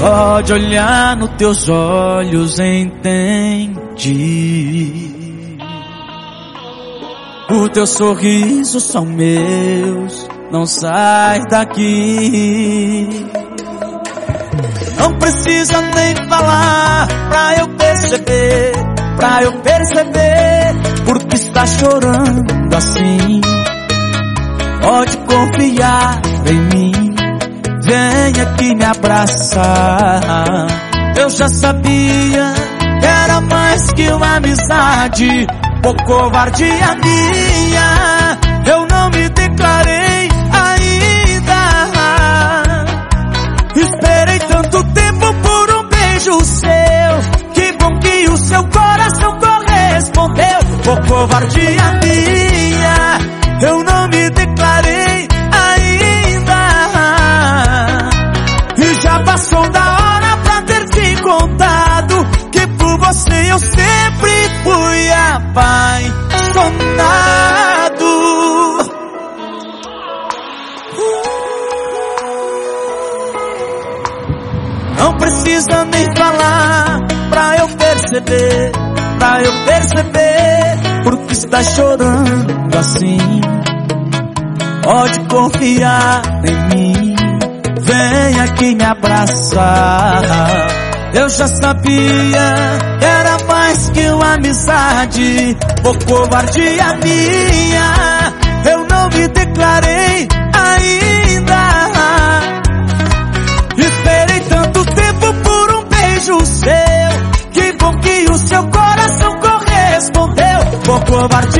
Só de olhar nos teus olhos entendi. O teu sorriso são meus, não sai daqui. Não precisa nem falar pra eu perceber, pra eu perceber, porque está chorando assim. Pode confiar em mim vem aqui me abraçar. Eu já sabia que era mais que uma amizade, por covardia minha. Eu não me declarei ainda. Esperei tanto tempo por um beijo seu. Que bom que o seu coração correspondeu, por covardia minha. Eu não me declarei sempre fui apaixonado. Não precisa nem falar pra eu perceber, pra eu perceber porque está chorando assim. Pode confiar em mim vem aqui me abraçar. Eu já sabia que era mais que uma amizade, por covardia minha. Eu não me declarei ainda. Esperei tanto tempo por um beijo seu. Que bom que o seu coração correspondeu, por covardia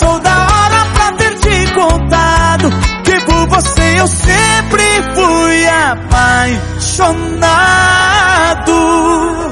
passou da hora pra ter te contado Que por você eu sempre fui apaixonado.